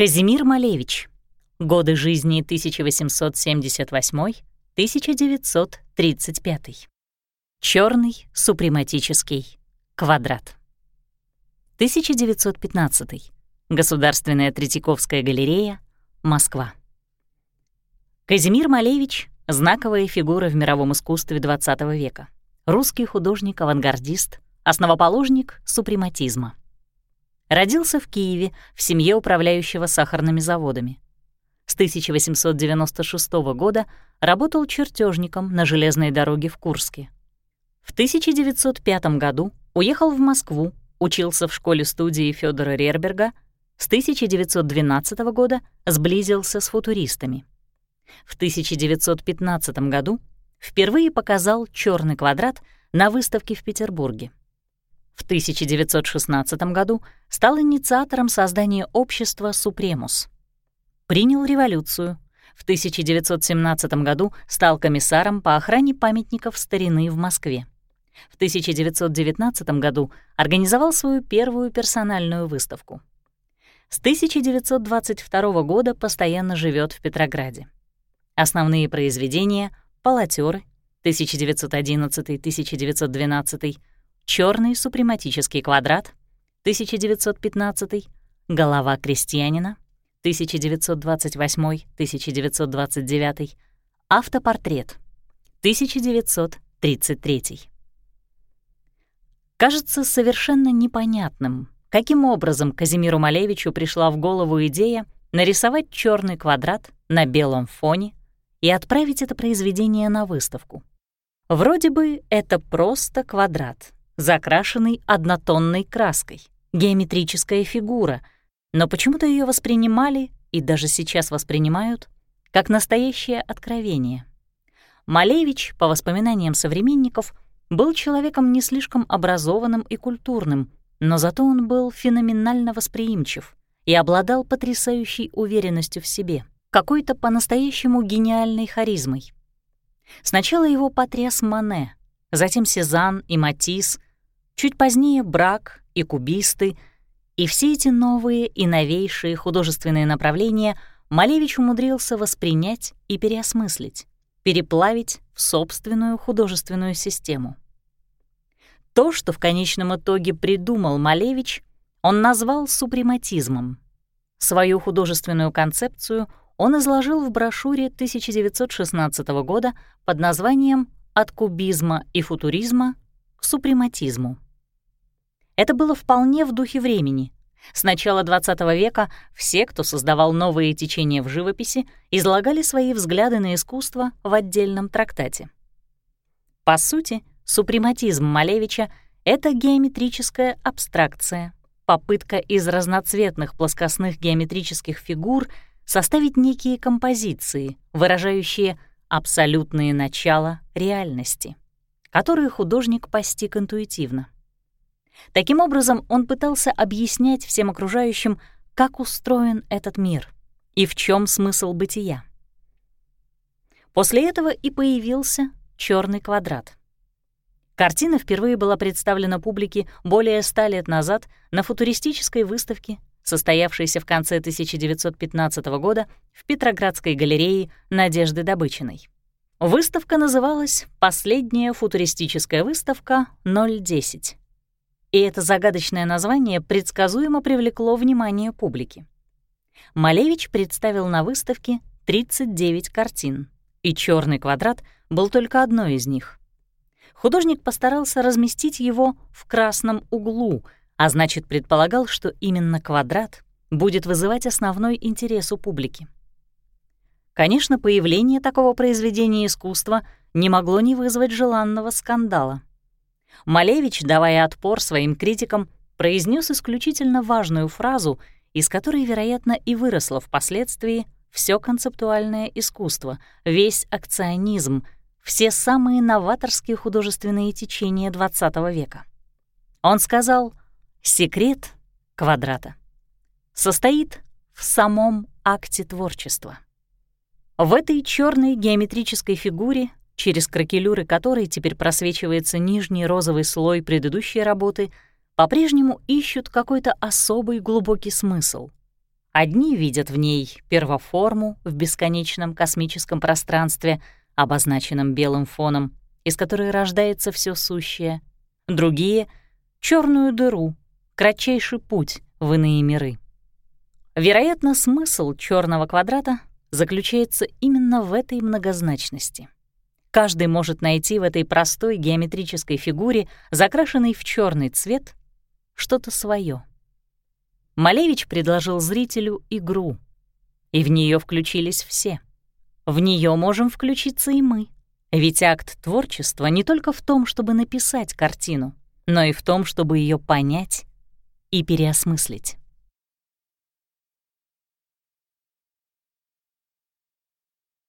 Казимир Малевич. Годы жизни 1878-1935. Черный супрематический квадрат. 1915. Государственная Третьяковская галерея, Москва. Казимир Малевич — знаковая фигура в мировом искусстве XX века. Русский художник-авангардист, основоположник супрематизма. Родился в Киеве в семье управляющего сахарными заводами. С 1896 года работал чертежником на железной дороге в Курске. В 1905 году уехал в Москву, учился в школе-студии Федора Рерберга, с 1912 года сблизился с футуристами. В 1915 году впервые показал черный квадрат на выставке в Петербурге. В 1916 году стал инициатором создания общества «Супремус». Принял революцию. В 1917 году стал комиссаром по охране памятников старины в Москве. В 1919 году организовал свою первую персональную выставку. С 1922 года постоянно живет в Петрограде. Основные произведения — «Полотёры» 1911-1912, «Чёрный супрематический квадрат» 1915, «Голова крестьянина» 1928-1929, «Автопортрет» 1933. Кажется совершенно непонятным, каким образом Казимиру Малевичу пришла в голову идея нарисовать черный квадрат на белом фоне и отправить это произведение на выставку. Вроде бы это просто квадрат, закрашенный однотонной краской, геометрическая фигура, но почему-то ее воспринимали и даже сейчас воспринимают как настоящее откровение. Малевич, по воспоминаниям современников, был человеком не слишком образованным и культурным, но зато он был феноменально восприимчив и обладал потрясающей уверенностью в себе, какой-то по-настоящему гениальной харизмой. Сначала его потряс Мане, затем Сезанн и Матисс, чуть позднее Брак и кубисты, и все эти новые и новейшие художественные направления Малевич умудрился воспринять и переосмыслить переплавить в собственную художественную систему. То, что в конечном итоге придумал Малевич, он назвал супрематизмом. Свою художественную концепцию он изложил в брошюре 1916 года под названием «От кубизма и футуризма к супрематизму». Это было вполне в духе времени — с начала XX века все, кто создавал новые течения в живописи, излагали свои взгляды на искусство в отдельном трактате. По сути, супрематизм Малевича — это геометрическая абстракция, попытка из разноцветных плоскостных геометрических фигур составить некие композиции, выражающие абсолютные начала реальности, которые художник постиг интуитивно. Таким образом, он пытался объяснять всем окружающим, как устроен этот мир и в чем смысл бытия. После этого и появился черный квадрат. Картина впервые была представлена публике более ста лет назад на футуристической выставке, состоявшейся в конце 1915 года в Петроградской галерее Надежды Добычиной. Выставка называлась «Последняя футуристическая выставка 010» и это загадочное название предсказуемо привлекло внимание публики. Малевич представил на выставке 39 картин, и черный квадрат был только одной из них. Художник постарался разместить его в красном углу, а значит, предполагал, что именно квадрат будет вызывать основной интерес у публики. Конечно, появление такого произведения искусства не могло не вызвать желанного скандала — Малевич, давая отпор своим критикам, произнес исключительно важную фразу, из которой, вероятно, и выросло впоследствии все концептуальное искусство, весь акционизм, все самые новаторские художественные течения XX века. Он сказал «секрет квадрата состоит в самом акте творчества». В этой черной геометрической фигуре через кракелюры которой теперь просвечивается нижний розовый слой предыдущей работы, по-прежнему ищут какой-то особый глубокий смысл. Одни видят в ней первоформу в бесконечном космическом пространстве, обозначенном белым фоном, из которой рождается все сущее. Другие — черную дыру, кратчайший путь в иные миры. Вероятно, смысл черного квадрата заключается именно в этой многозначности. Каждый может найти в этой простой геометрической фигуре, закрашенной в черный цвет, что-то свое. Малевич предложил зрителю игру, и в нее включились все. В нее можем включиться и мы, ведь акт творчества не только в том, чтобы написать картину, но и в том, чтобы ее понять и переосмыслить.